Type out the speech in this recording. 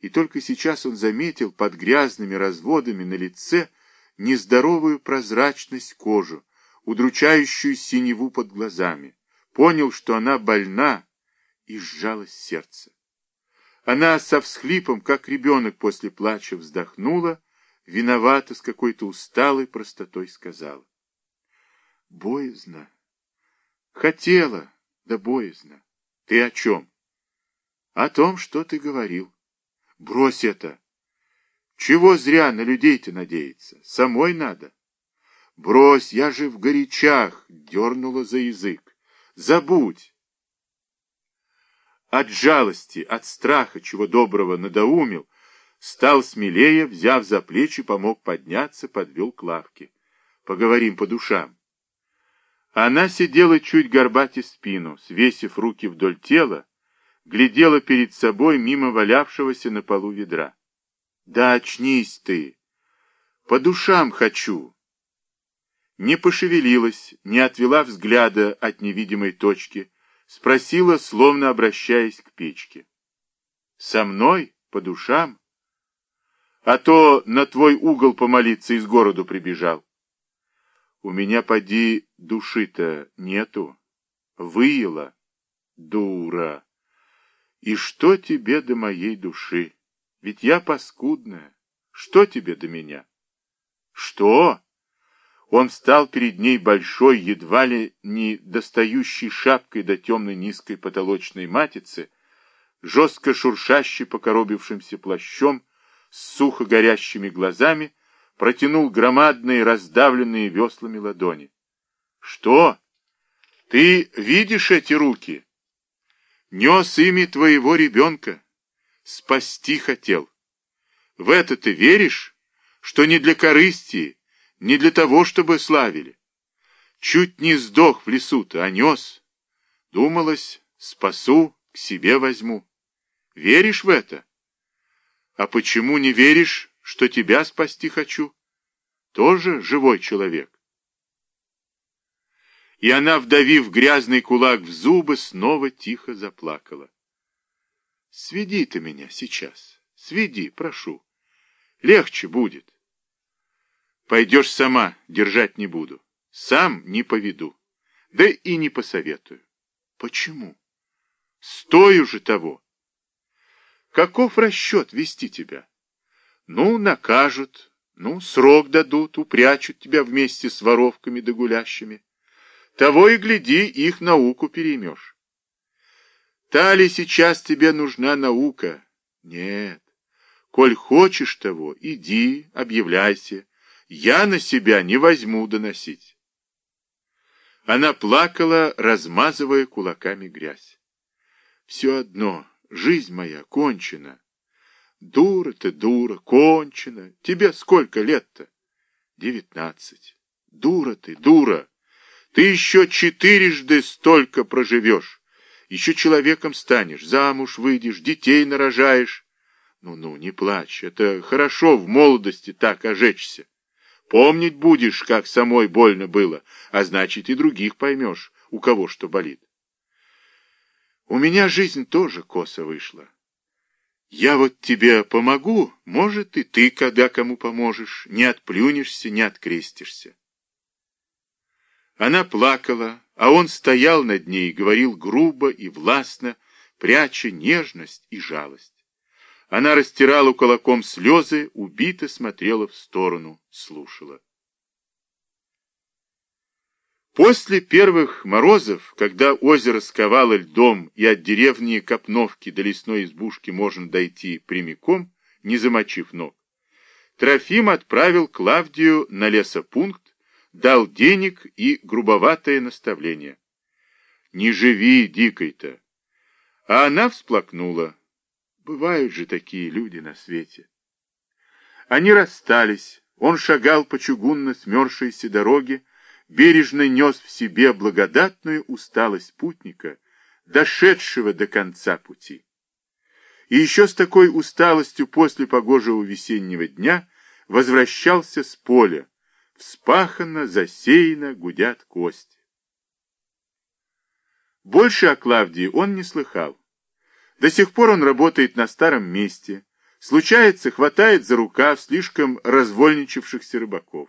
и только сейчас он заметил под грязными разводами на лице нездоровую прозрачность кожи, удручающую синеву под глазами. Понял, что она больна, и сжалось сердце. Она со всхлипом, как ребенок после плача, вздохнула, виновата с какой-то усталой простотой сказала. Боязно. Хотела, да боязно. Ты о чем? О том, что ты говорил. Брось это. Чего зря на людей-то надеяться? Самой надо. Брось, я же в горячах, дернула за язык. Забудь. От жалости, от страха, чего доброго надоумил, стал смелее, взяв за плечи, помог подняться, подвел к лавке. Поговорим по душам. Она сидела чуть горбатя спину, свесив руки вдоль тела, глядела перед собой мимо валявшегося на полу ведра. Да очнись ты! По душам хочу! Не пошевелилась, не отвела взгляда от невидимой точки, спросила, словно обращаясь к печке. Со мной? По душам? А то на твой угол помолиться из города прибежал. У меня, поди, души-то нету. Выела. Дура. И что тебе до моей души? Ведь я паскудная. Что тебе до меня? Что? Он встал перед ней большой, едва ли не достающей шапкой до темной низкой потолочной матицы, жестко шуршащий покоробившимся плащом, с сухо горящими глазами, протянул громадные, раздавленные веслами ладони. Что? Ты видишь эти руки? Нес ими твоего ребенка. Спасти хотел. В это ты веришь, что не для корысти, не для того, чтобы славили? Чуть не сдох в лесу-то, а нес. Думалось, спасу, к себе возьму. Веришь в это? А почему не веришь, что тебя спасти хочу? Тоже живой человек. И она, вдавив грязный кулак в зубы, снова тихо заплакала. Сведи ты меня сейчас. Сведи, прошу. Легче будет. Пойдешь сама, держать не буду. Сам не поведу. Да и не посоветую. Почему? Стою же того. Каков расчет вести тебя? Ну, накажут, ну, срок дадут, упрячут тебя вместе с воровками да гулящими. Того и гляди, их науку переймешь. Та ли сейчас тебе нужна наука? Нет. Коль хочешь того, иди, объявляйся. Я на себя не возьму доносить. Она плакала, размазывая кулаками грязь. Все одно, жизнь моя кончена. Дура ты, дура, кончена. Тебе сколько лет-то? Девятнадцать. Дура ты, дура. Ты еще четырежды столько проживешь. Еще человеком станешь, замуж выйдешь, детей нарожаешь. Ну-ну, не плачь, это хорошо в молодости так ожечься. Помнить будешь, как самой больно было, а значит и других поймешь, у кого что болит. У меня жизнь тоже косо вышла. Я вот тебе помогу, может, и ты, когда кому поможешь, не отплюнешься, не открестишься. Она плакала, а он стоял над ней говорил грубо и властно, пряча нежность и жалость. Она растирала кулаком слезы, убито смотрела в сторону, слушала. После первых морозов, когда озеро сковало льдом и от деревни Копновки до лесной избушки можно дойти прямиком, не замочив ног, Трофим отправил Клавдию на лесопункт, дал денег и грубоватое наставление. «Не живи дикой-то!» А она всплакнула. Бывают же такие люди на свете. Они расстались. Он шагал по чугунно смерзшейся дороге, бережно нес в себе благодатную усталость путника, дошедшего до конца пути. И еще с такой усталостью после погожего весеннего дня возвращался с поля, Вспахано, засеяно, гудят кости. Больше о Клавдии он не слыхал. До сих пор он работает на старом месте, Случается, хватает за рукав слишком развольничавшихся рыбаков.